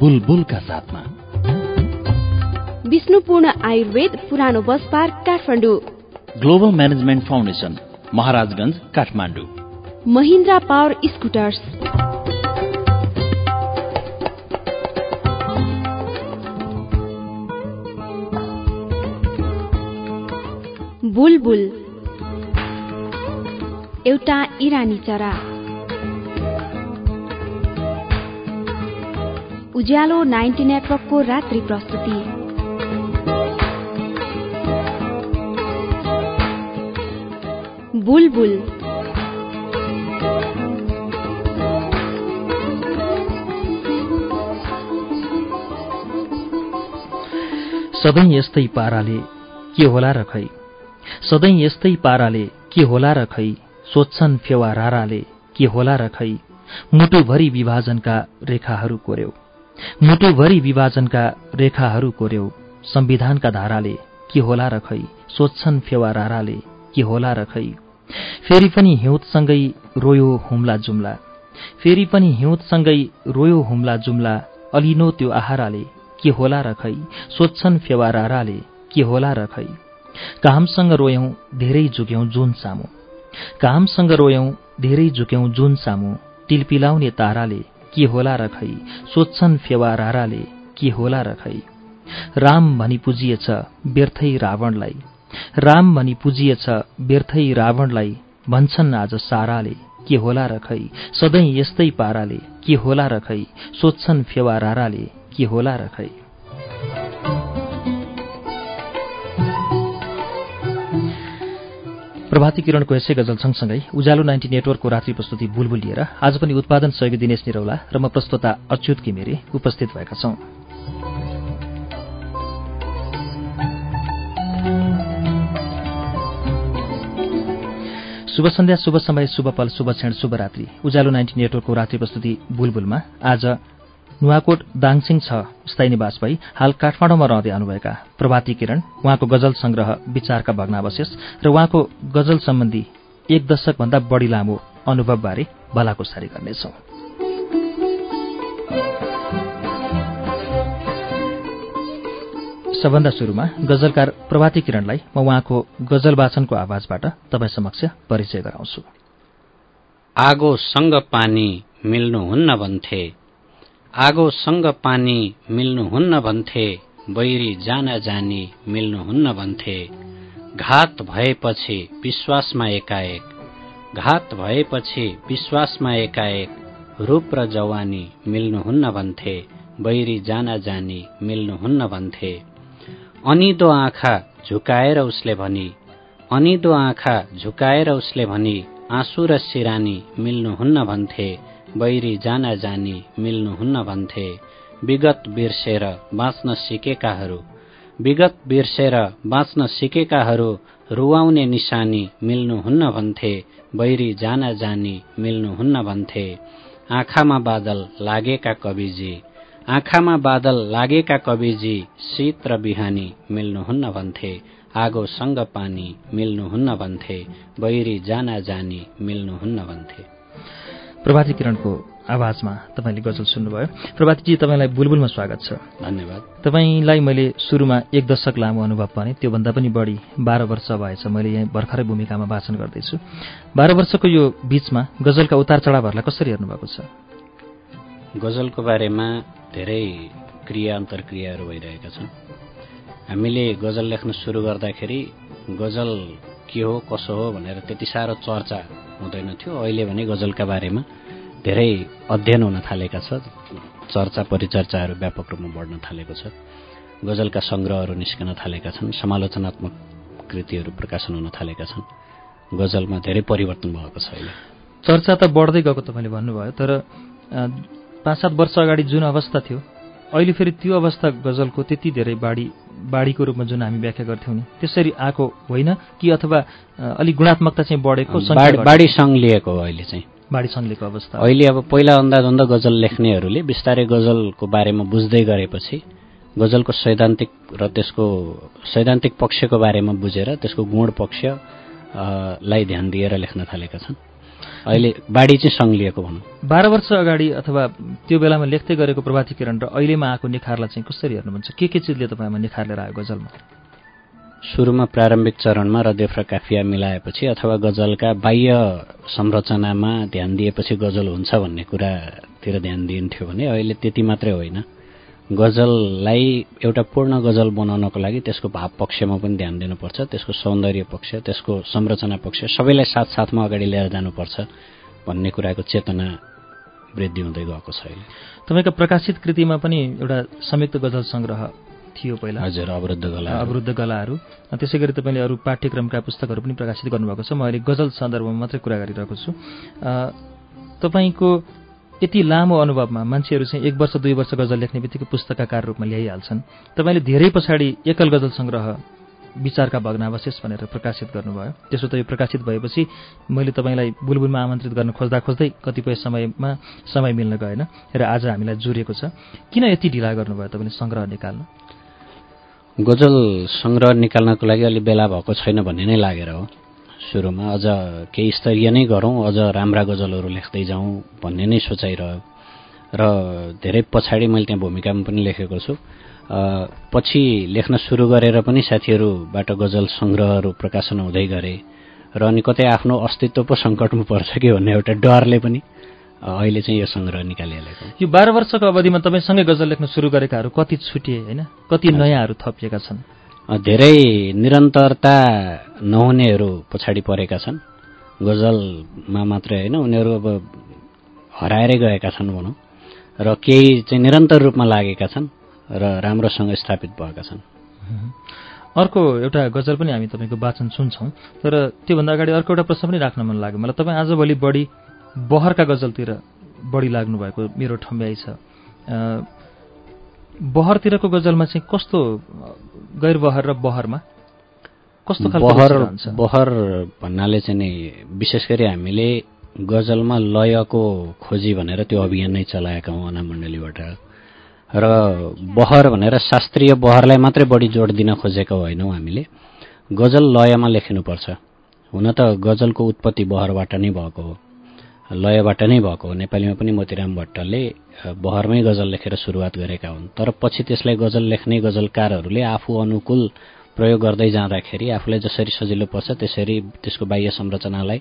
बुलबुलका साथमा। विष्णुपूर्ण आयुर्वेद पुरानो bus park Kathmandu. Global management foundation Maharajganj Kathmandu. Mahindra power scooters. Bulbul. एउटा इरानी चरा। उज्यालो नाइन्टी नेटवर्कको रात्रि प्रस्तुति। बुलबुल। सधैँ यस्तै पाराले के होला र खै? सधैँ यस्तै पाराले के होला र खै? सोध्छन् फेवा राराले के होला र खै? मुटुभरि विभाजनका रेखाहरू कोर्यौ मुटुभरि विभाजनका रेखाहरू कोर्यौ संविधानका धाराले के होला र खै? सोध्छन् फेवा राराले के होला र खै? फेरि पनि हिउँदसँगै रोयो हुम्ला जुम्ला फेरि पनि हिउँदसँगै रोयो हुम्ला जुम्ला अलिनो त्यो आहाराले के होला र खै? सोध्छन् फेवा राराले के होला र खै? कामसँग रोयौं धेरै झुक्यौं जुन सामु। कामसँग रोयौं धेरै झुक्यौं जुन सामु। टिलपिलाउने ताराले के होला र खै? सोध्छन् फेवा राराले के होला र खै? राम भनी पुजिएछ व्यर्थै रावणलाई। राम भनी पुजिएछ व्यर्थै रावणलाई। भन्छन् आज साराले के होला र खै? सधैँ यस्तै पाराले के होला र खै? सोध्छन् फेवा राराले के होला र खै? प्रभाती किरणको यसै गजल सँगसँगै उज्यालो नाइन्टी नेटवर्कको रात्रि प्रस्तुति बुलबुल लिएर आज पनि उत्पादन सहयोगी दिनेश निरौला र म प्रस्तोता अच्युत घिमिरे उपस्थित भएका छौं। शुभ सन्ध्या शुभ समय शुभ पल शुभ क्षण शुभ रात्रि। उज्यालो नाइन्टी नेटवर्कको रात्रि प्रस्तुति बुलबुलमा आज नुवाकोट दाङसिङ छ। स्थायी निवास भई हाल काठमाडौँमा रहँदै आउनुभएका प्रभाती किरण उहाँको गजल संग्रह विचारका भग्नावशेष र उहाँको गजल सम्बन्धी एक दशकभन्दा बढी लामो अनुभवबारे भलाकुसारी गर्नेछौं। सबभन्दा सुरुमा गजलकार प्रभाती किरणलाई म उहाँको गजल वाचनको आवाजबाट तपाईँ समक्ष परिचय गराउँछु। आगोसँग पानी मिल्नुहुन्न भन्थे। आगोसँग पानी मिल्नुहुन्न भन्थे बैरी जान जानी मिल्नुहुन्न भन्थे। घात भएपछि विश्वासमा एकाएक घात भएपछि विश्वासमा एकाएक रूप र जवानी मिल्नुहुन्न भन्थे बैरी जान जानी मिल्नुहुन्न भन्थे। अनिदो आँखा झुकाएर उसले भनी अनिदो आँखा झुकाएर उसले भनी आँसु र सिरानी मिल्नुहुन्न भन्थे। बैरी जान जानी मिल्नुहुन्न भन्थे। विगत बिर्सेर बाँच्न सिकेकाहरू। विगत बिर्सेर बाँच्न सिकेकाहरू रुवाउने निशानी मिल्नुहुन्न भन्थे। बैरी जान जानी मिल्नुहुन्न भन्थे। आँखामा बादल लागेका कविजी। आँखामा बादल लागेका कविजी शीत र बिहानी मिल्नुहुन्न भन्थे। आगोसँग पानी मिल्नुहुन्न भन्थे। बैरी जाना जानी मिल्नुहुन्न भन्थे। प्रभाती किरणको आवाजमा तपाईँले गजल सुन्नुभयो। प्रभातीजी तपाईँलाई बुलबुलमा स्वागत छ। धन्यवाद। तपाईँलाई मैले सुरुमा एक दशक लामो अनुभव भने त्योभन्दा पनि बढी बाह्र वर्ष भएछ मैले यहाँ भर्खरै भूमिकामा वाचन गर्दैछु। बाह्र वर्षको यो बीचमा गजलका उतार चढावहरूलाई कसरी हेर्नुभएको छ? गजलको बारेमा धेरै क्रिया अन्तर्क्रियाहरू भइरहेका छन्। हामीले गजल लेख्न सुरु गर्दाखेरि गजल के हो कसो हो भनेर त्यति साह्रो चर्चा हुँदैन थियो। अहिले भने गजलका बारेमा धेरै अध्ययन हुन थालेका छ। चर्चा परिचर्चाहरू व्यापक रूपमा बढ्न थालेको छ। गजलका सङ्ग्रहहरू निस्कन थालेका छन्। समालोचनात्मक कृतिहरू प्रकाशन हुन थालेका छन्। गजलमा धेरै परिवर्तन भएको छ अहिले। चर्चा त बढ्दै गएको तपाईँले भन्नुभयो तर पाँच सात वर्ष अगाडि जुन अवस्था थियो अहिले फेरि त्यो अवस्था गजलको त्यति धेरै बाढी बाढीको रूपमा जुन हामी व्याख्या गर्थ्यौँ नि त्यसरी आएको होइन कि अथवा अलिक गुणात्मकता चाहिँ बढेको बाढी लिएको हो अहिले चाहिँ। बाढी सङ्घलेको अवस्था। अहिले अब पहिला अन्दाज अन्दा गजल लेख्नेहरूले बिस्तारै गजलको बारेमा बुझ्दै गरेपछि गजलको सैद्धान्तिक र त्यसको सैद्धान्तिक पक्षको बारेमा बुझेर त्यसको गुण पक्ष लाई ध्यान दिएर लेख्न थालेका छन्। अहिले बाढी चाहिँ सङ्लिएको भनौँ। बाह्र वर्ष अगाडि अथवा त्यो बेलामा लेख्दै गरेको प्रभाती किरण र अहिलेमा आएको निखारलाई चाहिँ कसरी हेर्नुहुन्छ? के के चिजले तपाईँमा निखार लिएर आयो गजलमा सुरुमा प्रारम्भिक चरणमा रदेफ र काफिया मिलाएपछि अथवा गजलका बाह्य संरचनामा ध्यान दिएपछि गजल हुन्छ भन्ने कुरातिर ध्यान दिइन्थ्यो भने अहिले त्यति मात्रै होइन। गजललाई एउटा पूर्ण गजल बनाउनको लागि त्यसको भाव पक्षमा पनि ध्यान दिनुपर्छ त्यसको सौन्दर्य पक्ष त्यसको संरचना पक्ष सबैलाई साथ साथमा अगाडि लिएर जानुपर्छ भन्ने कुराको चेतना वृद्धि हुँदै गएको छ अहिले। तपाईँको प्रकाशित कृतिमा पनि एउटा संयुक्त गजल सङ्ग्रह थियो पहिला। हजुर अवरुद्ध गला अवरुद्ध गलाहरू। त्यसै गरी तपाईँले अरू पाठ्यक्रमका पुस्तकहरू पनि प्रकाशित गर्नुभएको छ। म अहिले गजल सन्दर्भमा मात्रै कुरा गरिरहेको छु। तपाईँको यति लामो अनुभवमा मान्छेहरू चाहिँ एक वर्ष दुई वर्ष गजल लेख्ने बित्तिकै पुस्तककार रूपमा ल्याइहाल्छन्। तपाईँले धेरै पछाडि एकल गजल सङ्ग्रह विचारका भग्नावशेष भनेर प्रकाशित गर्नुभयो। त्यसो त यो प्रकाशित भएपछि मैले तपाईँलाई बुलबुलमा आमन्त्रित गर्न खोज्दा खोज्दै कतिपय समयमा समय मिल्न गएन र आज हामीलाई जोडिएको छ। किन यति ढिला गर्नुभयो तपाईँले सङ्ग्रह निकाल्न? गजल सङ्ग्रह निकाल्नको लागि अलि बेला भएको छैन भन्ने नै लागेर हो। सुरुमा अझ केही स्तरीय नै गरौँ अझ राम्रा गजलहरू लेख्दै जाउँ भन्ने नै सोचाइरह्यो। र धेरै पछाडि मैले त्यहाँ भूमिकामा पनि लेखेको छु। पछि लेख्न सुरु गरेर पनि साथीहरूबाट गजल सङ्ग्रहहरू प्रकाशन हुँदै गरे र अनि कतै आफ्नो अस्तित्व पो सङ्कटमा पर्छ कि भन्ने एउटा डरले पनि अहिले चाहिँ यो सङ्ग्रह निकालिहालेको। यो बाह्र वर्षको अवधिमा तपाईँसँगै गजल लेख्न सुरु गरेकाहरू कति छुटिए होइन? कति नयाँहरू थपिएका छन्? धेरै निरन्तरता नहुनेहरू पछाडि परेका छन्। गजलमा मात्रै होइन उनीहरू अब हराएरै गएका छन् भनौँ। र केही चाहिँ निरन्तर रूपमा लागेका छन् र राम्रोसँग स्थापित भएका छन्। अर्को एउटा गजल पनि हामी तपाईँको वाचन सुन्छौँ। तर त्योभन्दा अगाडि अर्को एउटा प्रश्न पनि राख्न मन लाग्यो। मलाई तपाईँ आजभोलि बढी बहरका गजलतिर बढी लाग्नुभएको मेरो ठम्ब्याइ छ। बहरतिरको गजलमा चाहिँ कस्तो गैरबहर र बहरमा? कस्तो बहर बहर भन्नाले चाहिँ नि विशेष गरी हामीले गजलमा लयको खोजी भनेर त्यो अभियान नै चलाएका हौँ अनामण्डलीबाट। र बहर भनेर शास्त्रीय बहरलाई मात्रै बढी जोड दिन खोजेको होइनौँ हामीले। गजल लयमा लेखिनुपर्छ। हुन त गजलको उत्पत्ति बहरबाट नै भएको हो। लयबाट नै भएको हो। नेपालीमा पनि मोतीराम भट्टले बहरमै गजल लेखेर सुरुवात गरेका हुन्। तर पछि त्यसलाई गजल लेख्ने गजलकारहरूले आफू अनुकूल प्रयोग गर्दै जाँदाखेरि आफूलाई जसरी सजिलो पर्छ त्यसरी त्यसको बाह्य संरचनालाई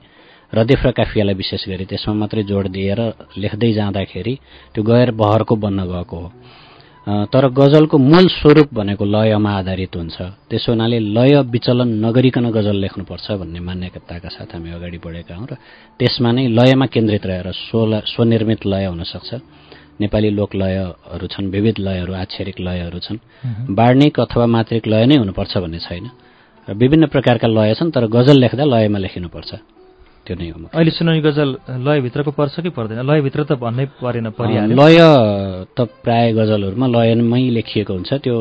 रदेफ र काफियालाई विशेष गरी त्यसमा मात्रै जोड दिएर लेख्दै जाँदाखेरि त्यो गैर बहरको बन्न गएको हो। तर गजलको मूल स्वरूप भनेको लयमा आधारित हुन्छ। त्यसो हुनाले लय विचलन नगरिकन गजल लेख्नुपर्छ भन्ने मान्यताका साथ हामी अगाडि बढेका हौँ र त्यसमा नै लयमा केन्द्रित रहेर स्व स्वनिर्मित लय हुनसक्छ। नेपाली लोक लयहरू छन् विविध लयहरू आक्षरिक लयहरू छन्। बार्णिक अथवा मात्रिक लय नै हुनुपर्छ भन्ने छैन। र विभिन्न प्रकारका लय छन् तर गजल लेख्दा लयमा लेखिनुपर्छ। त्यो नै हो अहिले सुनाउने गजल लयभित्रको पर्छ कि पर्दैन? लयभित्र त भन्नै परेन परिहाल्यो। लय त प्राय गजलहरूमा लयमै लेखिएको हुन्छ। त्यो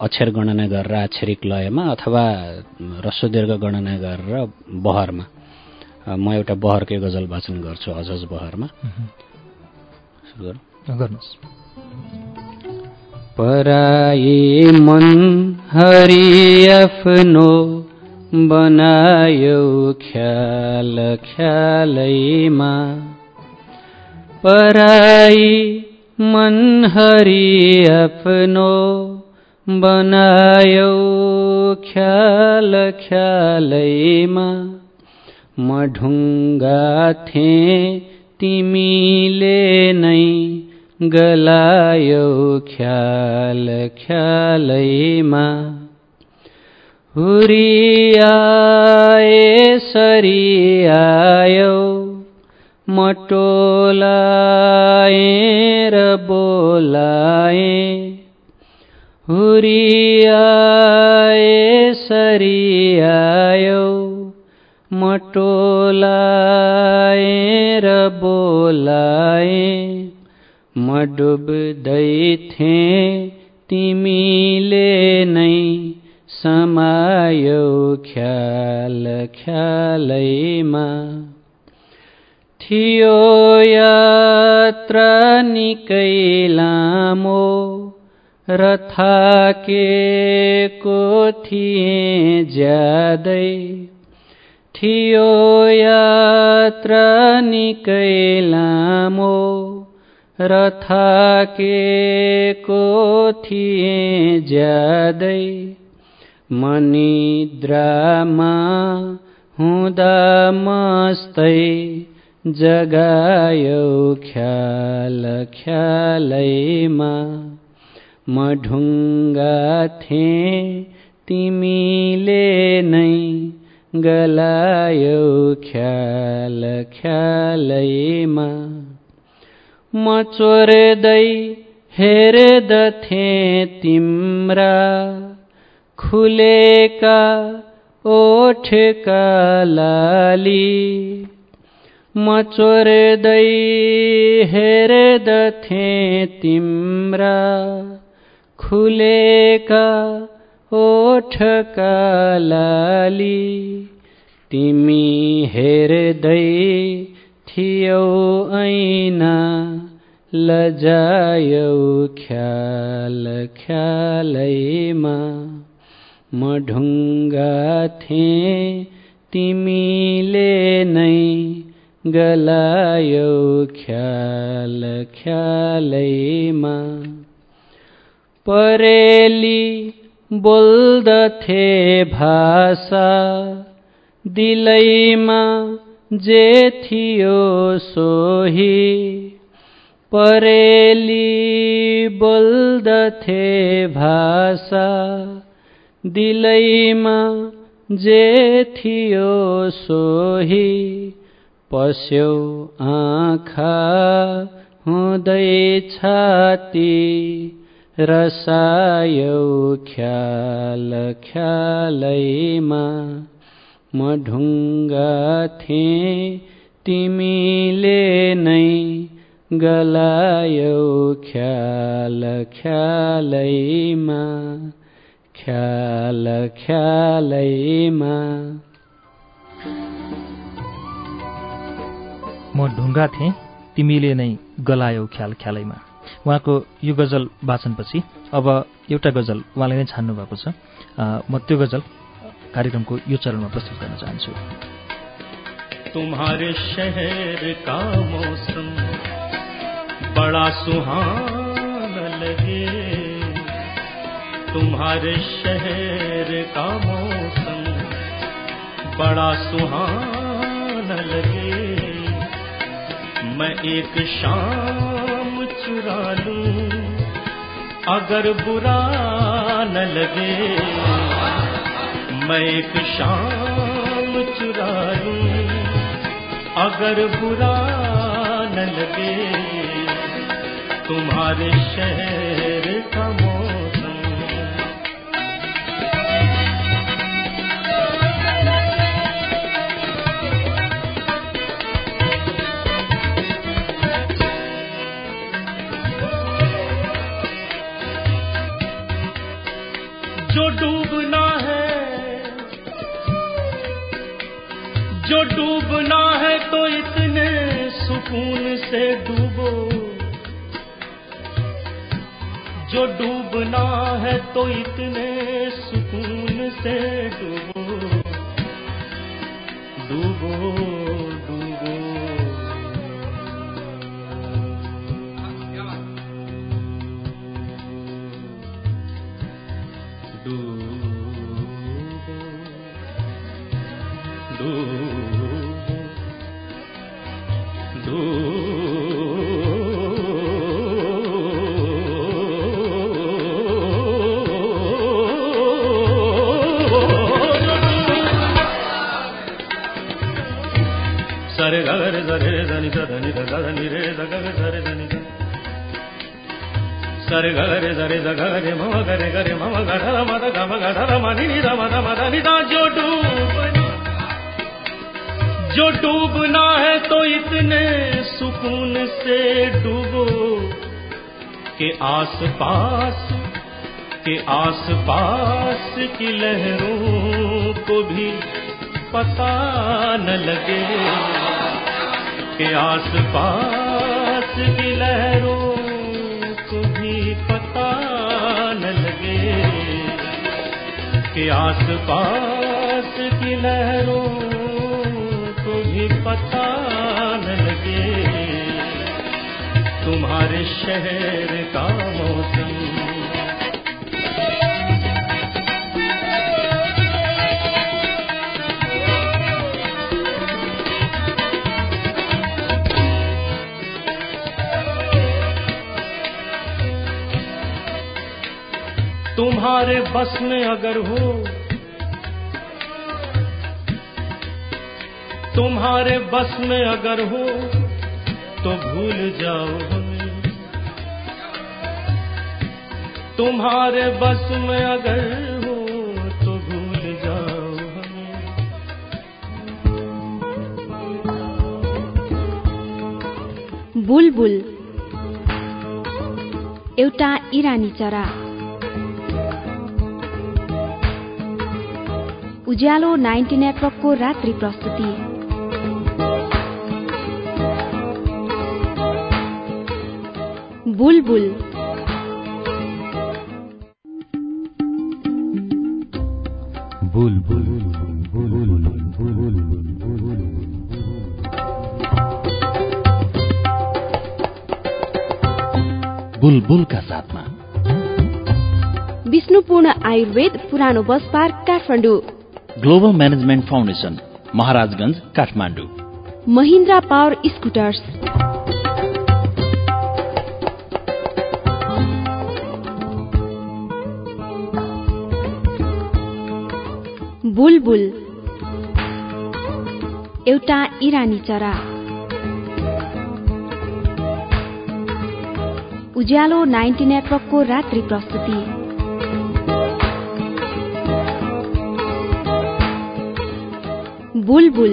अक्षर गणना गरेर आक्षरिक लयमा अथवा रस्व दीर्घ गणना गरेर बहरमा। म एउटा बहरकै गजल वाचन गर्छु अजज बहरमा। गर्नुहोस्। पराई मन हरि आफ्नो बनायो ख्याल ख्यालैमा। पराई मन हरि आफ्नो बनायो ख्याल ख्यालैमा। म ढुङ्गा थिएँ तिमीले नै गलायो ख्याल ख्यालैमा। हुरियाए सरियायो मटोलाए र बोलाए। हुरियाए सरियायो मटोलाए र बोलाए। म थिएँ तिमीले नै समायो ख्याल ख्यालैमा। थियो यात्रा निकै लामो रथाकेको थिए ज्यादै। थियो यात्रा निकै लामो रथाकेको थिए ज्यादै मनिद्रामा हुँदा मस्तै जगायो ख्याल ख्यालैमा। म ढुङ्गा थिएँ तिमीले नै गलायो ख्याल ख्यालैमा। म चोर्दै हेर्दथे तिम्रा। खुलेका ओठका लाली। म चोर्दै हेर्दथे तिम्रा। खुलेका ओठका लाली। तिमी हेर्दै थियौ ऐना। लजायौ ख्याल ख्यालैमा म ढुङ्गा तिमीले नै गलायौ ख्याल ख्यालैमा। परेली बोल्दथे भाषा दिलैमा जे थियो सोही परेली बोल्दथे भाषा दिलैमा जे थियो सोही पस्यौ आँखा हुँदै छाती रसायौ ख्याल ख्यालैमा। म ढुङ्गा थिएँ तिमीले नै गलायौ ख्याल ख्यालैमा ख्याल ख्यालैमा। म ढुङ्गा थिएँ तिमीले नै गलायौ ख्याल ख्यालैमा। उहाँको यो गजल वाचनपछि अब एउटा गजल उहाँले नै छान्नु भएको छ म त्यो गजल कार्यक्रमको यो चरणमा प्रस्तुत गर्न चाहन्छु। तुम्हारे शहर का मौसम बड़ा सुहाना लगे। तुम्हारे शहर का मौसम बड़ा सुहाना लगे। मैं एक शाम चुरा लूँ, अगर बुरा न लगे। मैं एक शाम चुरा लूँ, अगर बुरा न लगे। तुम्हारे शहर का मौसम। जो डूबना है, जो डूबना है तो इतने सुकून से डूबो। जो डूबना है तो इतने सुकून से डूबो। डूबो। మద గమ గధర మని ని ద మద మద ని ద जो डूबना जो डूबना है तो इतने सुकून से डूबो के आस पास के आस पास की लहरों को भी पता न लगे के आस पास की लहरों कि आस पास की लहरों को भी पता न लगे। तुम्हारे शहर का मौसम तुम्हारे बस में अगर हो, तुम्हारे बस में अगर हो तो भूल जाओ हमें। तुम्हारे बस में अगर हो तो भूल जाओ हमें। बुलबुल एउटा इरानी चरा। उज्यालो नाइन्टी नेटवर्कको रात्रि प्रस्तुति। बुलबुल। बुलबुलका साथमा। विष्णुपूर्ण आयुर्वेद पुरानो bus park Kathmandu. Global management foundation Maharajganj Kathmandu Mahindra power scooters Bulbul एउटा इरानी चरा उज्यालो नाइन्टी नेटवर्कको रात्रि प्रस्तुति बुलबुल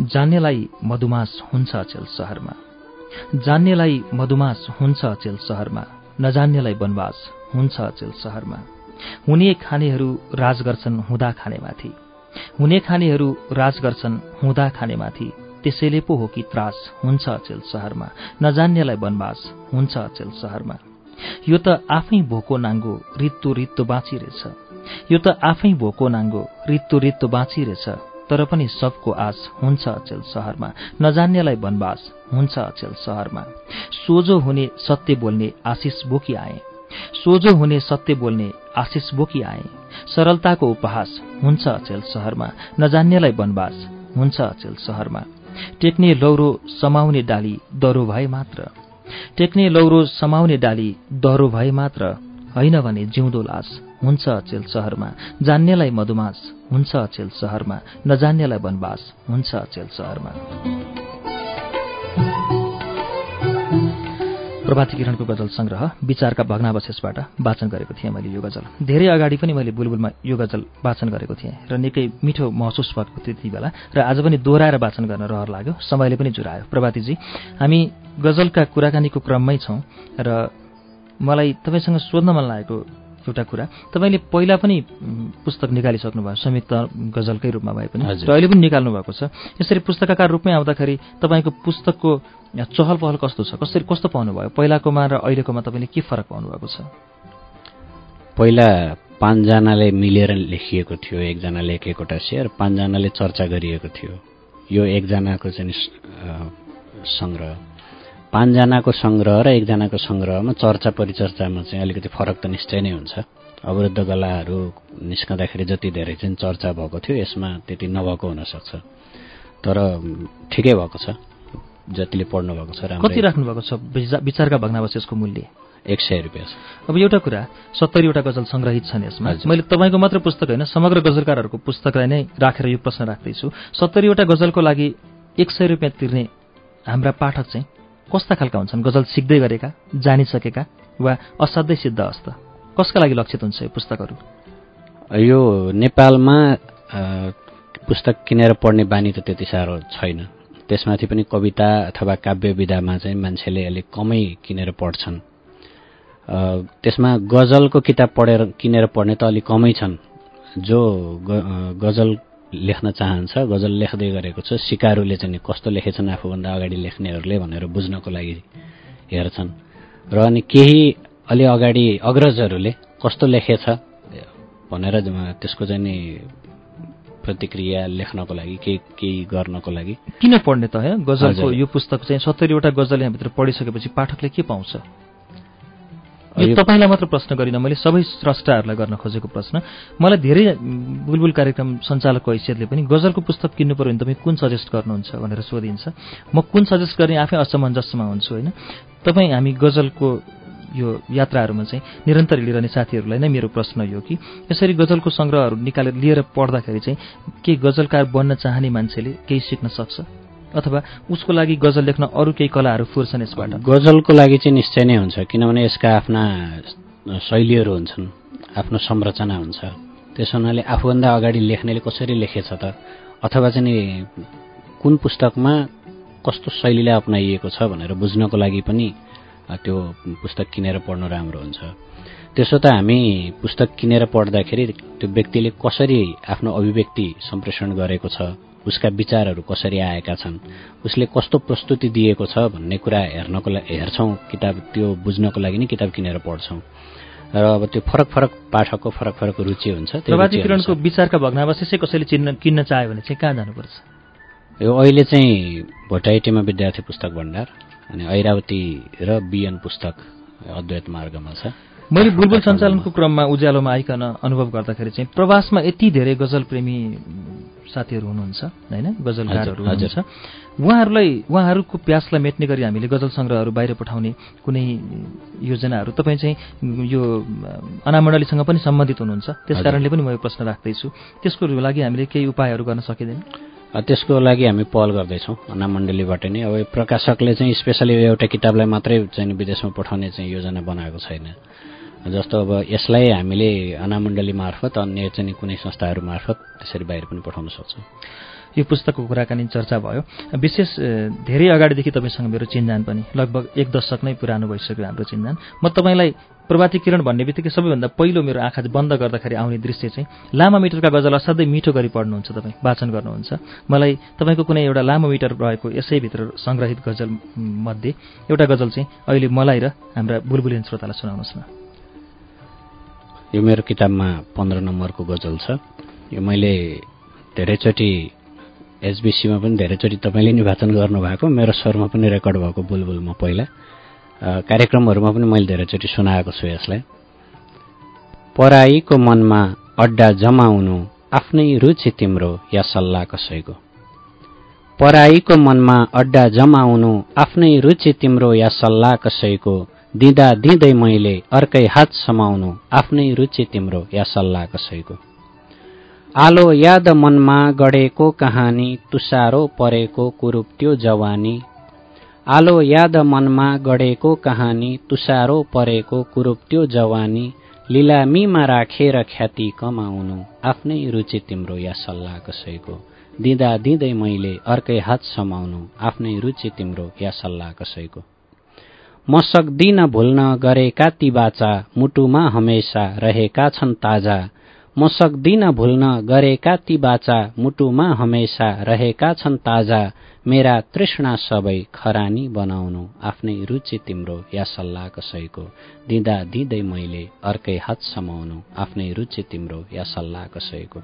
जान्नेलाई मधुमास हुन्छ अचेल सहरमा। जान्नेलाई मधुमास हुन्छ अचेल सहरमा। नजान्नेलाई वनवास हुन्छ अचेल सहरमा। हुने खानेहरू राज गर्छन् हुँदा खानेमाथि। हुने खानेहरू राज गर्छन् हुँदा खानेमाथि। त्यसैले पो हो कि त्रास हुन्छ अचेल सहरमा नजान्नेलाई वनवास हुन्छ अचेल सहरमा। यो त आफै भोको नाङ्गो रित्तो रित्तो बाँचिरहेछ यो त आफै भोको नाङ्गो रित्तो रित्तो बाँचिरहेछ तर पनि सबको आश हुन्छ अचेल सहरमा नजान्नेलाई वनवास हुन्छ अचेल सहरमा। सोझो हुने सत्य बोल्ने आशिष बोकी आए। सोझो हुने सत्य बोल्ने आशिष बोकी आए। सरलताको उपहास हुन्छ अचेल सहरमा नजान्नेलाई वनवास हुन्छ अचेल सहरमा। टेक्ने लौरो समाउने डाली दरो भए मात्र। टेक्ने लौरो समाउने डाली दरो भए मात्र। होइन भने जिउँदो लास हुन्छ अचेल सहरमा जान्नेलाई मधुमास हुन्छ अचेल सहरमा नजान्नेलाई वनवास हुन्छ अचेल सहरमा। प्रभाती किरणको गजल संग्रह विचारका भग्नावशेषबाट वाचन गरेको थिएँ मैले यो गजल। धेरै अगाडि पनि मैले बुलबुलमा यो गजल वाचन गरेको थिएँ र निकै मिठो महसुस भएको त्यति बेला र आज पनि दोहोऱ्याएर वाचन गर्न रहर लाग्यो समयले पनि जुरायो। प्रभातीजी हामी गजलका कुराकानीको क्रममै छौँ र मलाई तपाईँसँग सोध्न मन लागेको एउटा कुरा। तपाईँले पहिला पनि पुस्तक निकालिसक्नुभयो संयुक्त गजलकै रूपमा भए पनि। र अहिले पनि निकाल्नु भएको छ। यसरी पुस्तककार रूपमै आउँदाखेरि तपाईँको पुस्तकको चहल पहल कस्तो छ? कसरी कस्तो पाउनुभयो? पहिलाकोमा र अहिलेकोमा तपाईँले के फरक पाउनुभएको छ? पहिला पाँचजनाले मिलेर लेखिएको थियो एकजनाले एक एकवटा सेयर पाँचजनाले चर्चा गरिएको थियो। यो एकजनाको चाहिँ सङ्ग्रह पाँचजनाको सङ्ग्रह र एकजनाको सङ्ग्रहमा चर्चा परिचर्चामा चाहिँ अलिकति फरक त निश्चय नै हुन्छ। अवरुद्ध गलाहरू निस्कँदाखेरि जति धेरै चाहिँ चर्चा भएको थियो यसमा त्यति नभएको हुनसक्छ। तर ठिकै भएको छ। जतिले पढ्नु भएको छ कति राख्नु भएको छ विचारका भग्नावशेषको मूल्य? एक सय रुपियाँ अब एउटा कुरा सत्तरीवटा गजल सङ्ग्रहित छन् यसमा। मैले तपाईँको मात्र पुस्तक होइन समग्र गजलकारहरूको पुस्तकलाई नै राखेर यो प्रश्न राख्दैछु। सत्तरीवटा गजलको लागि एक सय रुपियाँ तिर्ने हाम्रा पाठक चाहिँ कस्ता खालका हुन्छन्? गजल सिक्दै गरेका जानिसकेका वा असाध्यै सिद्ध हस्त कसका लागि लक्षित हुन्छ यो पुस्तकहरू? यो नेपालमा पुस्तक किनेर पढ्ने बानी त त्यति साह्रो छैन। त्यसमाथि पनि कविता अथवा काव्य विधामा चाहिँ मान्छेले अलिक कमै किनेर पढ्छन्। त्यसमा गजलको किताब पढेर किनेर पढ्ने त अलिक कमै छन्। जो गजल लेख्न चाहन्छ गजल लेख्दै गरेको छ सिकारुले चाहिँ कस्तो लेखेछन् आफूभन्दा अगाडि लेख्नेहरूले भनेर बुझ्नको लागि हेर्छन्। र अनि केही अलि अगाडि अग्रजहरूले कस्तो लेखेछ भनेर त्यसको चाहिँ नि प्रतिक्रिया लेख्नको लागि केही केही गर्नको लागि। किन पढ्ने त है? गजलको यो पुस्तक चाहिँ सत्तरीवटा गजल यहाँभित्र पढिसकेपछि पाठकले के पाउँछ? यो तपाईँलाई मात्र प्रश्न गरिनँ मैले सबै स्रष्टाहरूलाई गर्न खोजेको प्रश्न। मलाई धेरै बुलबुल कार्यक्रम सञ्चालकको हैसियतले पनि गजलको पुस्तक किन्नु पऱ्यो भने तपाईँ कुन सजेस्ट गर्नुहुन्छ भनेर सोधिन्छ। म कुन सजेस्ट गर्ने आफै असमञ्जसमा हुन्छु होइन? तपाईँ हामी गजलको यो यात्राहरूमा चाहिँ निरन्तर हिँडिरहने साथीहरूलाई नै मेरो प्रश्न यो कि यसरी गजलको सङ्ग्रहहरू निकालेर लिएर पढ्दाखेरि चाहिँ के गजलकार बन्न चाहने मान्छेले केही सिक्न सक्छ? अथवा उसको लागि गजल लेख्न अरू केही कलाहरू फुर्छन् यसबाट? गजलको लागि चाहिँ निश्चय नै हुन्छ किनभने यसका आफ्ना शैलीहरू हुन्छन् आफ्नो संरचना हुन्छ। त्यस हुनाले आफूभन्दा अगाडि लेख्नेले कसरी लेखेछ त? अथवा चाहिँ कुन पुस्तकमा कस्तो शैलीलाई अप्नाइएको छ भनेर बुझ्नको लागि पनि त्यो पुस्तक किनेर पढ्नु राम्रो हुन्छ। त्यसो त हामी पुस्तक किनेर पढ्दाखेरि त्यो व्यक्तिले कसरी आफ्नो अभिव्यक्ति सम्प्रेषण गरेको छ उसका विचारहरू कसरी आएका छन्? उसले कस्तो प्रस्तुति दिएको छ भन्ने कुरा हेर्नको लागि हेर्छौँ। किताब त्यो बुझ्नको लागि नै किताब किनेर पढ्छौँ। र अब त्यो फरक फरक पाठकको फरक फरक रुचि हुन्छ प्रभातीकरणको विचारका भग्नावशेषै कसैले चिन्न किन्न चाह्यो भने चाहिँ कहाँ जानुपर्छ? यो अहिले चाहिँ भोटाइटीमा विद्यार्थी पुस्तक भण्डार अनि ऐरावती र बिएन पुस्तक अद्वैत मार्गमा छ। मैले बुलबुल सञ्चालनको क्रममा उज्यालोमा आइकन अनुभव गर्दाखेरि चाहिँ प्रवासमा यति धेरै गजल प्रेमी साथीहरू हुनुहुन्छ होइन? गजलकारहरू हुनुहुन्छ। उहाँहरूलाई उहाँहरूको प्यासलाई मेट्ने गरी हामीले गजल सङ्ग्रहहरू बाहिर पठाउने कुनै योजनाहरू तपाईँ चाहिँ यो अनामण्डलीसँग पनि सम्बन्धित हुनुहुन्छ। त्यस कारणले पनि म यो प्रश्न राख्दैछु। त्यसको लागि हामीले केही उपायहरू गर्न सकिँदैन। त्यसको लागि हामी पहल गर्दैछौँ अनामण्डलीबाट नै। अब प्रकाशकले चाहिँ स्पेसली एउटा किताबलाई मात्रै चाहिँ विदेशमा पठाउने चाहिँ योजना बनाएको छैन। जस्तो अब यसलाई हामीले अनामण्डली मार्फत अन्य चाहिँ कुनै संस्थाहरू मार्फत त्यसरी बाहिर पनि पठाउन सक्छौँ। यो पुस्तकको कुराकानी चर्चा भयो। विशेष धेरै अगाडिदेखि तपाईँसँग मेरो चिन्जान पनि लगभग एक दशक नै पुरानो भइसक्यो हाम्रो चिन्जान। म तपाईँलाई प्रभाती किरण भन्ने बित्तिकै सबैभन्दा पहिलो मेरो आँखा बन्द गर्दाखेरि आउने दृश्य चाहिँ लामो मिटरका गजल असाध्यै मिठो गरी पढ्नुहुन्छ तपाईँ वाचन गर्नुहुन्छ। मलाई तपाईँको कुनै एउटा लामो मिटर रहेको यसैभित्र सङ्ग्रहित गजल मध्ये एउटा गजल चाहिँ अहिले मलाई र हाम्रा बुलबुलिन श्रोतालाई सुनाउनुहोस् न। यो मेरो किताबमा पन्ध्र नम्बरको गजल छ। यो मैले धेरैचोटि एचबिसीमा पनि धेरैचोटि तपाईँले नि वाचन गर्नुभएको। मेरो स्वरमा पनि रेकर्ड भएको बुलबुलमा पहिला। कार्यक्रमहरूमा पनि मैले धेरैचोटि सुनाएको छु यसलाई। पराईको मनमा अड्डा जमाउनु आफ्नै रुचि तिम्रो या सल्लाह कसैको। पराईको मनमा अड्डा जमाउनु आफ्नै रुचि तिम्रो या सल्लाह कसैको दिँदा दिँदै मैले अर्कै हात समाउनु आफ्नै रुचि तिम्रो या सल्लाह कसैको। आलो याद मनमा गढेको कहानी तुसारो परेको कुरूप त्यो जवानी। आलो याद मनमा गढेको कहानी तुसारो परेको कुरूप त्यो जवानी। लिलामीमा राखेर ख्याति कमाउनु आफ्नै रुचि तिम्रो या सल्लाह कसैको। दिँदा दिँदै मैले अर्कै हात समाउनु आफ्नै रुचि तिम्रो या सल्लाह कसैको। म सक्दिन भुल्न गरेका ती बाचा मुटुमा हमेसा रहेका छन् ताजा। म सक्दिन भुल्न गरेका ती बाचा मुटुमा हमेसा रहेका छन् ताजा। मेरा तृष्णा सबै खरानी बनाउनु आफ्नै रुचि तिम्रो या सल्लाह कसैको। दिँदा दिँदै मैले अर्कै हात समाउनु आफ्नै रुचि तिम्रो या सल्लाह कसैको।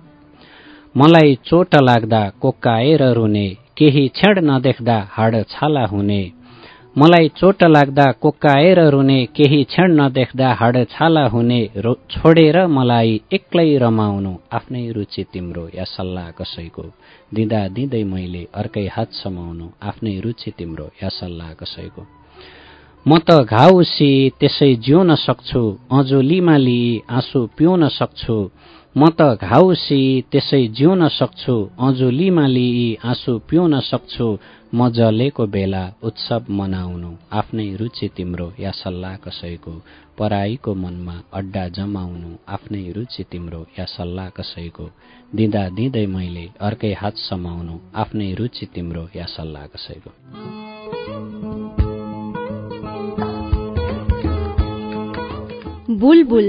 मलाई चोट लाग्दा कोक्काएर रुने केही छेड नदेख्दा हाड छाला हुने मलाई चोट लाग्दा कोक्काएर रुने केही क्षण नदेख्दा हाड छाला हुने छोडेर मलाई एक्लै रमाउनु आफ्नै रुचि तिम्रो या सल्लाह कसैको। दिँदा दिँदै मैले अर्कै हात समाउनु आफ्नै रुचि तिम्रो या सल्लाह कसैको। म त घाउसी त्यसै जिउन सक्छु अँजोलीमा लिई आँसु पिउन सक्छु। म त घाउसी त्यसै जिउन सक्छु अँजुलीमा लिई आँसु पिउन सक्छु म जलेको बेला उत्सव मनाउनु। आफ्नै रुचि तिम्रो या सल्लाह कसैको पराईको मनमा अड्डा जमाउनु। आफ्नै रुचि तिम्रो या सल्लाह कसैको दिँदा दिँदै मैले अर्कै हात समाउनु। आफ्नै रुचि तिम्रो या सल्लाह कसैको। बुलबुल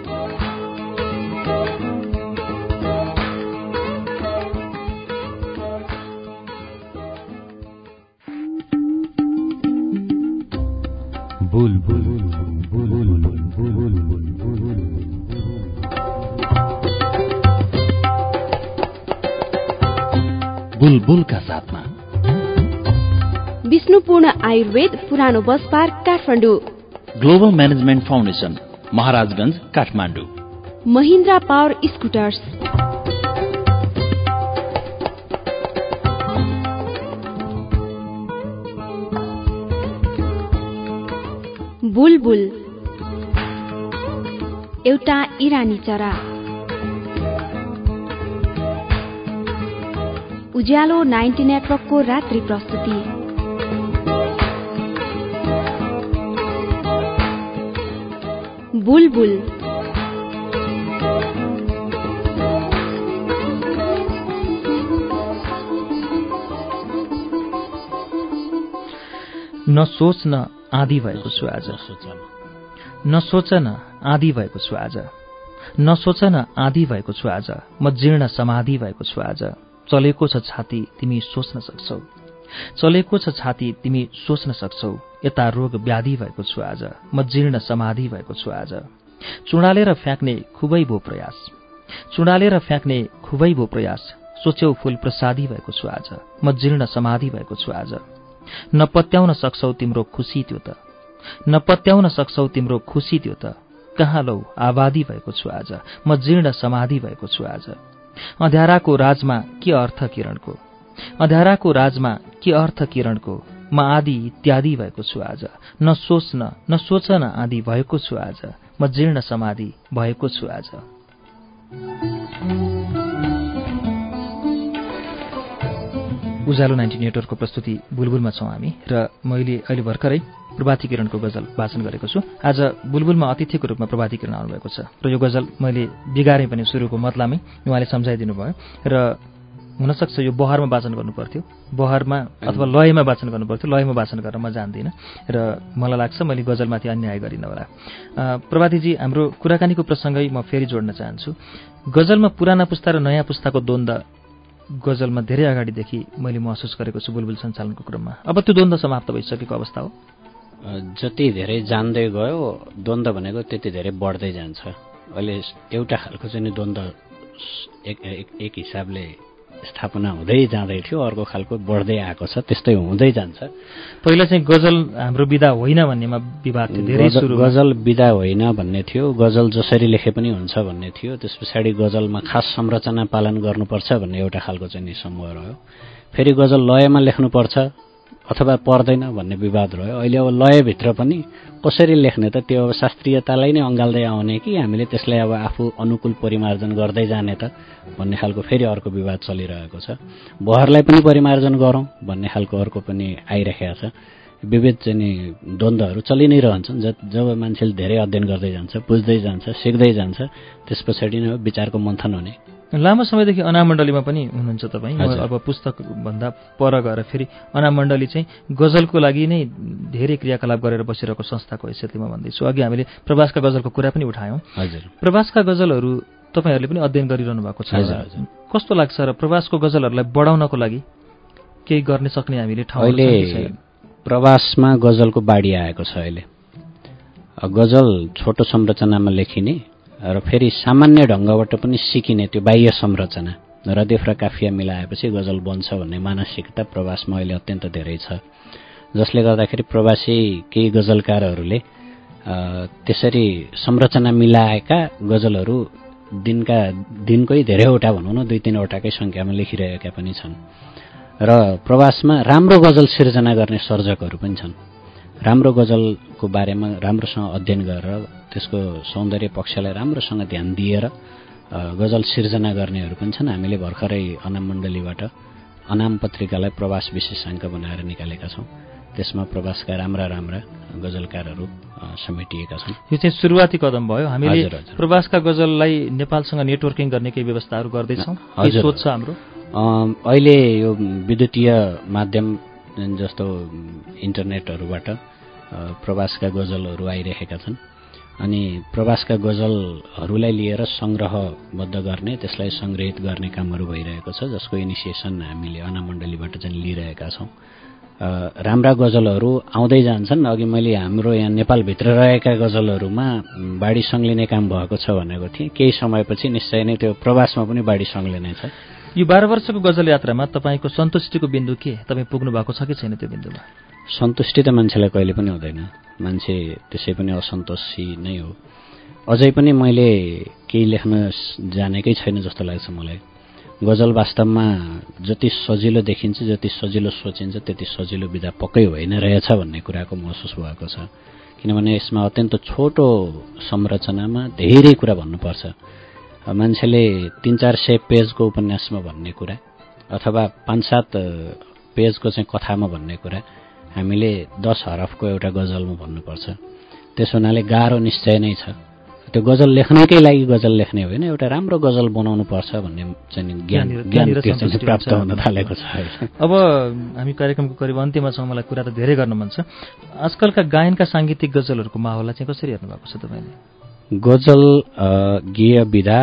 आयुर्वेद पुरानो bus park Kathmandu. Global management foundation Maharajganj Kathmandu. Mahindra power scooters. Bulbul. एउटा इरानी चरा। उज्यालो नाइन्टी नेटवर्कको रात्रि प्रस्तुति। न आधी भएको छु आज। नसोच न आधी भएको छु आज। नसोच न आधी भएको छु आज। म जीर्ण समाधि भएको छु आज। चलेको छ छाती तिमी सोच्न सक्छौ। चलेको छ छाती तिमी सोच्न सक्छौ। यता रोग व्याधि भएको छु आज म जीर्ण समाधि भएको छु आज। चुडालेर फ्याँक्ने खुबै भो प्रयास। चुडालेर फ्याँक्ने खुबै भो प्रयास। सोच्यौ फूल प्रसादी भएको छु आज म जीर्ण समाधि भएको छु आज। नपत्याउन सक्छौ तिम्रो खुसी त्यो त। नपत्याउन सक्छौ तिम्रो खुसी त्यो त। कहाँ लौ आबादी भएको छु आज म जीर्ण समाधि भएको छु आज। अँध्याराको राजमा के अर्थ किरणको? अँध्याराको राजमा के अर्थ किरणको? म आदि इत्यादि भएको छु आज। न सोच्न न सोचन आदि भएको छु आज। म जीर्ण समाधि भएको छु आज। उज्यालो नाइन्टी नेटवर्कको प्रस्तुति बुलबुलमा छौँ हामी र मैले अहिले भर्खरै प्रभाती किरणको गजल वाचन गरेको छु। आज बुलबुलमा अतिथिको रूपमा प्रभाती किरण आउनुभएको छ र यो गजल मैले बिगारेँ पनि सुरुको मतलामै उहाँले सम्झाइदिनु भयो र हुनसक्छ यो बहरमा वाचन गर्नु पर्थ्यो बहरमा अथवा लयमा वाचन गर्नु पर्थ्यो लयमा वाचन गर्न म जान्दिनँ र मलाई लाग्छ मैले गजलमाथि अन्याय गरिनँ होला। प्रभातीजी हाम्रो कुराकानीको प्रसङ्गै म फेरि जोड्न चाहन्छु। गजलमा पुराना पुस्ता र नयाँ पुस्ताको द्वन्द गजलमा धेरै अगाडिदेखि मैले महसुस गरेको छु बुलबुल सञ्चालनको क्रममा। अब त्यो द्वन्द समाप्त भइसकेको अवस्था हो। जति धेरै जान्दै गयो द्वन्द भनेको त्यति धेरै बढ्दै जान्छ। अहिले एउटा खालको चाहिँ नि द्वन्द एक एक हिसाबले स्थापना हुँदै जाँदै थियो अर्को खालको बढ्दै आएको छ त्यस्तै हुँदै जान्छ। पहिला चाहिँ गजल हाम्रो विधा होइन भन्नेमा विवाद थियो धेरै गजल विधा होइन भन्ने थियो गजल जसरी लेखे पनि हुन्छ भन्ने थियो त्यस पछाडि गजलमा खास संरचना पालन गर्नुपर्छ भन्ने एउटा खालको चाहिँ नि समूह रह्यो। फेरि गजल लयमा लेख्नुपर्छ। अथवा पर्दैन भन्ने विवाद रह्यो। अहिले अब लयभित्र पनि कसरी लेख्ने त त्यो अब शास्त्रीयतालाई नै अँगाल्दै आउने कि हामीले त्यसलाई अब आफू अनुकूल परिमार्जन गर्दै जाने त भन्ने खालको फेरि अर्को विवाद चलिरहेको छ। बहरलाई पनि परिमार्जन गरौँ भन्ने खालको अर्को पनि आइरहेको छ। विविध चाहिँ द्वन्द्वहरू चलि नै रहन्छन्। जब मान्छेले धेरै अध्ययन गर्दै जान्छ बुझ्दै जान्छ सिक्दै जान्छ त्यस पछाडि नै विचारको मन्थन हुने। लामो समयदेखि अनामण्डलीमा पनि हुनुहुन्छ तपाईँ। अब पुस्तकभन्दा पर गएर फेरि अनामण्डली चाहिँ गजलको लागि नै धेरै क्रियाकलाप गरेर बसिरहेको संस्थाको हैसियतले म भन्दैछु। अघि हामीले प्रवासका गजलको कुरा पनि उठायौँ। हजुर। प्रवासका गजलहरू तपाईँहरूले पनि अध्ययन गरिरहनु भएको छ। कस्तो लाग्छ र प्रवासको गजलहरूलाई बढाउनको लागि केही गर्ने सक्ने हामीले ठाउँ प्रवासमा गजलको बाढी आएको छ अहिले। गजल छोटो संरचनामा लेखिने र फेरि सामान्य ढङ्गबाट पनि सिकिने त्यो बाह्य संरचना र काफिया मिलाएपछि गजल बन्छ भन्ने मानसिकता प्रवासमा अहिले अत्यन्त धेरै छ। जसले गर्दाखेरि प्रवासी केही गजलकारहरूले त्यसरी संरचना मिलाएका गजलहरू दिनका दिनकै धेरैवटा भनौँ न दुई तिनवटाकै सङ्ख्यामा लेखिरहेका पनि छन्। र प्रवासमा राम्रो गजल सिर्जना गर्ने सर्जकहरू पनि छन्। राम्रो गजलको बारेमा राम्रोसँग अध्ययन गरेर त्यसको सौन्दर्य पक्षलाई राम्रोसँग ध्यान दिएर गजल सिर्जना गर्नेहरू पनि छन्। हामीले भर्खरै अनाम मण्डलीबाट अनाम पत्रिकालाई प्रवास विशेषाङ्क बनाएर निकालेका छौँ। त्यसमा प्रवासका राम्रा राम्रा गजलकारहरू समेटिएका छन्। यो चाहिँ सुरुवाती कदम भयो। हामीले प्रवासका गजललाई नेपालसँग नेटवर्किङ गर्ने केही व्यवस्थाहरू गर्दैछौँ। सोच छ हाम्रो? अहिले यो विद्युतीय माध्यम जस्तो इन्टरनेटहरूबाट प्रवासका गजलहरू आइरहेका छन्। अनि प्रवासका गजलहरूलाई लिएर सङ्ग्रहबद्ध गर्ने त्यसलाई सङ्ग्रहित गर्ने कामहरू भइरहेको छ जसको इनिसिएसन हामीले अनामण्डलीबाट चाहिँ लिइरहेका छौँ। राम्रा गजलहरू आउँदै जान्छन्। अघि मैले हाम्रो यहाँ नेपालभित्र रहेका गजलहरूमा बाढी सङ्लिने काम भएको छ भनेको थिएँ। केही समयपछि निश्चय नै त्यो प्रवासमा पनि बाढी सङ्लिने छ। यो बाह्र वर्षको गजल यात्रामा तपाईँको सन्तुष्टिको बिन्दु के? तपाईँ पुग्नु भएको छ कि छैन त्यो बिन्दुमा? सन्तुष्टि त मान्छेलाई कहिले पनि हुँदैन। मान्छे त्यसै पनि असन्तोषी नै हो। अझै पनि मैले केही लेख्न जानेकै छैन जस्तो लाग्छ मलाई। गजल वास्तवमा जति सजिलो देखिन्छ जति सजिलो सोचिन्छ त्यति सजिलो विधा पक्कै होइन रहेछ भन्ने कुराको महसुस भएको छ। किनभने यसमा अत्यन्त छोटो संरचनामा धेरै कुरा भन्नुपर्छ। मान्छेले तिन चार सय पेजको उपन्यासमा भन्ने कुरा अथवा पाँच सात पेजको चाहिँ कथामा भन्ने कुरा हामीले दस हरफको एउटा गजलमा भन्नुपर्छ। त्यसो हुनाले गाह्रो निश्चय नै छ। त्यो गजल लेख्नकै लागि गजल लेख्ने होइन एउटा राम्रो गजल बनाउनु पर्छ भन्ने चाहिँ ज्ञान ज्ञान प्राप्त। हुन थालेको छ। अब हामी कार्यक्रमको करिब अन्त्यमा छौँ मलाई कुरा त धेरै गर्न मन छ। आजकलका गायनका साङ्गीतिक गजलहरूको माहौललाई चाहिँ कसरी हेर्नु भएको छ तपाईँले? गजल गेय विधा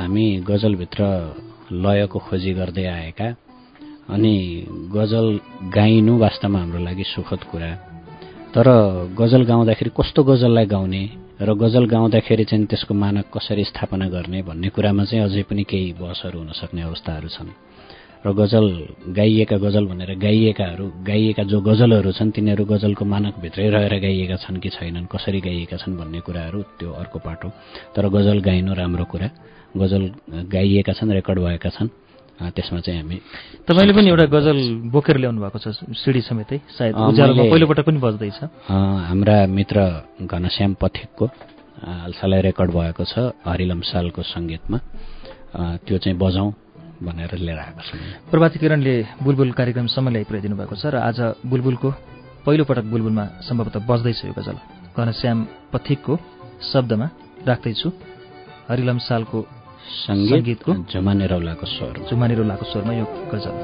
हामी गजलभित्र लयको खोजी गर्दै आएका। अनि गजल गाइनु वास्तवमा हाम्रो लागि सुखद कुरा। तर गजल गाउँदाखेरि कस्तो गजललाई गाउने र गजल गाउँदाखेरि चाहिँ त्यसको मानक कसरी स्थापना गर्ने भन्ने कुरामा चाहिँ अझै पनि केही बहसहरू हुन सक्ने अवस्थाहरू छन्। र गजल गाइएका गजल भनेर गाइएकाहरू गाइएका जो गजलहरू छन् तिनीहरू गजलको मानकभित्रै रहेर गाइएका छन् कि छैनन् कसरी गाइएका छन् भन्ने कुराहरू त्यो अर्को पाटो। तर गजल गाइनु राम्रो कुरा। गजल गाइएका छन् रेकर्ड भएका छन्। त्यसमा चाहिँ हामी तपाईँले पनि एउटा गजल बोकेर ल्याउनु भएको छ सिडी समेतै सायद पहिलोपटक पनि बज्दैछ। हाम्रा मित्र घनश्याम पथिकको हालसालै रेकर्ड भएको छ हरिलम सालको सङ्गीतमा। त्यो चाहिँ बजाउँ भनेर लिएर आएको छु। प्रभाती किरणले बुलबुल कार्यक्रमसम्म ल्याइ पुर्याइदिनु भएको छ र आज बुलबुलको पहिलोपटक बुलबुलमा सम्भवतः बज्दैछ यो गजल। घनश्याम पथिकको शब्दमा राख्दैछु। हरिलम सालको सङ्गीत सङ्गीतको झुमा निरौलाको स्वर झुमानी रोलाको स्वरमा यो गजल।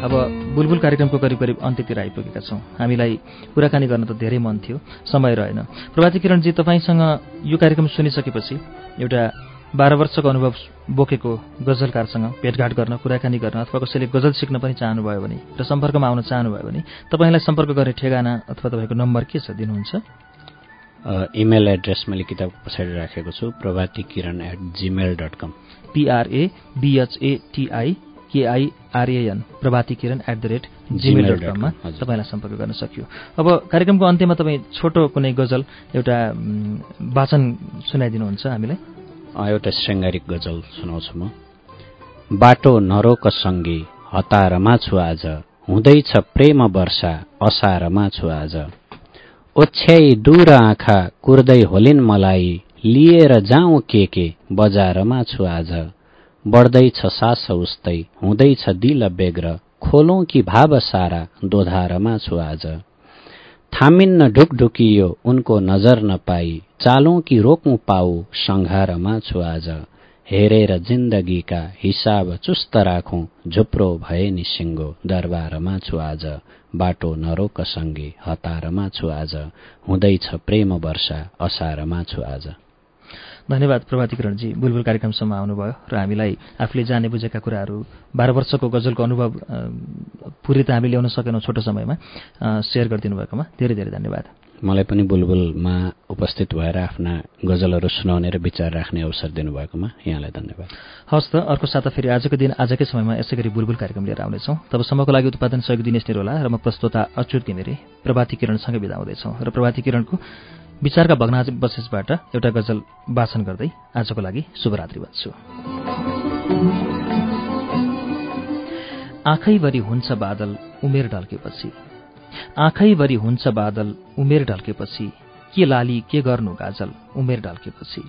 अब बुलबुल कार्यक्रमको करिब करिब अन्त्यतिर आइपुगेका छौँ। हामीलाई कुराकानी गर्न त धेरै मन थियो समय रहेन। प्रभाती किरणजी तपाईँसँग यो कार्यक्रम सुनिसकेपछि एउटा बाह्र वर्षको अनुभव बोकेको गजलकारसँग भेटघाट गर्न कुराकानी गर्न अथवा कसैले गजल सिक्न पनि चाहनुभयो भने र सम्पर्कमा आउन चाहनुभयो भने तपाईँलाई सम्पर्क गर्ने ठेगाना अथवा तपाईँको नम्बर के छ दिनुहुन्छ? इमेल एड्रेस मैले किताबको पछाडि राखेको छु Prabhati Kiran at Gmail dot com P R A B H A T I K I R A N Prabhati Kiran at the rate Gmail dot कममा। तपाईँलाई सम्पर्क गर्न सकियो। अब कार्यक्रमको अन्त्यमा तपाईँ छोटो कुनै गजल एउटा वाचन सुनाइदिनुहुन्छ हामीलाई? एउटा श्रृङ्गारिक गजल सुनाउँछु म। बाटो नरोक सङ्गी हतारमा छु आज। हुँदैछ प्रेम वर्षा असारमा छु आज। ओछ्याई दूर आँखा कुर्दै होलिन् मलाई। लिएर जाउँ के के बजारमा छु आज। बढ्दैछ सास उस्तै हुँदैछ दिल बेग्र खोलौँ कि भाव सारा दोधारमा छु आज। थामिन्न ढुकढुकियो उनको नजर नपाई चालौँ कि रोक्नु पाऊ सङ्घारमा छु आज। हेरेर जिन्दगीका हिसाब चुस्त राखौँ झुप्रो भए नि सिङ्गो दरबारमा छु आज। बाटो नरोक सङ्गी हतारमा छु आज। हुँदैछ प्रेम वर्षा असारमा छु आज। धन्यवाद प्रभाती किरणजी। बुलबुल कार्यक्रमसम्म आउनुभयो र हामीलाई आफूले जाने बुझेका कुराहरू बाह्र वर्षको गजलको अनुभव पुरै त हामी ल्याउन सकेनौँ छोटो समयमा सेयर गरिदिनु भएकोमा धेरै धेरै धन्यवाद। मलाई पनि बुलबुलमा उपस्थित भएर आफ्ना गजलहरू सुनाउने र विचार राख्ने अवसर दिनुभएकोमा यहाँलाई धन्यवाद। हवस् त अर्को साता फेरि आजको दिन आजकै समयमा यसै गरी बुलबुल कार्यक्रम लिएर आउनेछौँ। तबसम्मको लागि उत्पादन सहयोग दिनेश निरोला र म प्रस्तोता अच्युत घिमिरे प्रभाती किरणसँगै बिदा हुँदैछौँ। र प्रभाती किरणको विचारका भग्नावशेषबाट एउटा गजल वाचन गर्दै आजको लागि शुभरात्रि भन्छु। आँखैभरि हुन्छ बादल उमेर ढल्केपछि। आँखैभरि हुन्छ बादल उमेर ढल्केपछि। के लाली के गर्नु गाजल उमेर ढल्केपछि।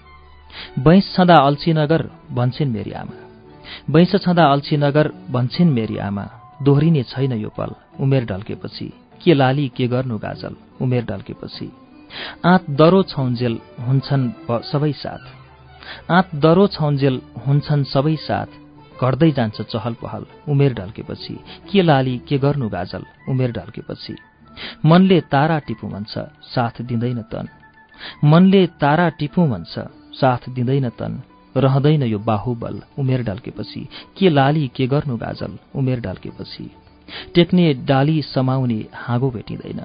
बैंस छँदा अल्छी नगर भन्छन् मेरी आमा। बैंस छँदा अल्छी नगर भन्छन् मेरी आमा। दोहोरिने छैन यो पल उमेर ढल्केपछि। के लाली के गर्नु गाजल उमेर ढल्केपछि। आँत दरो छौन्जेल हुन्छन् सबै साथ। आँत दरो छौन्जेल हुन्छन् सबै साथ। घट्दै जान्छ चहल पहल उमेर ढल्केपछि के लाली के गर्नु गाजल? उमेर ढल्केपछि मनले तारा टिपु भन्छ साथ दिँदैन तन। मनले तारा टिपु भन्छ साथ दिँदैन तन। रहँदैन यो बाहुबल। उमेर ढल्केपछि के लाली के गर्नु गाजल? उमेर ढल्केपछि टेक्ने डाली समाउने हाँगो भेटिँदैन।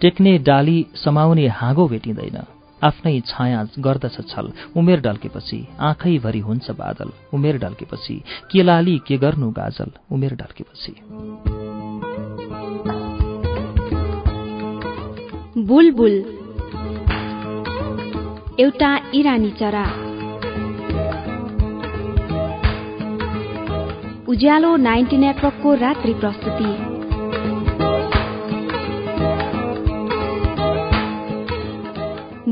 टेक्ने डाली समाउने हाँगो भेटिँदैन। आफ्नै छाया गर्दछ छल। उमेर ढल्केपछि आँखैभरि हुन्छ बादल। उमेर ढल्केपछि के लाली के गर्नु गाजल। उमेर ढल्केपछि। बुलबुल। एउटा इरानी चरा। उज्यालो नाइन्टी नेटवर्कको रात्रि प्रस्तुति।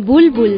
बुलबुल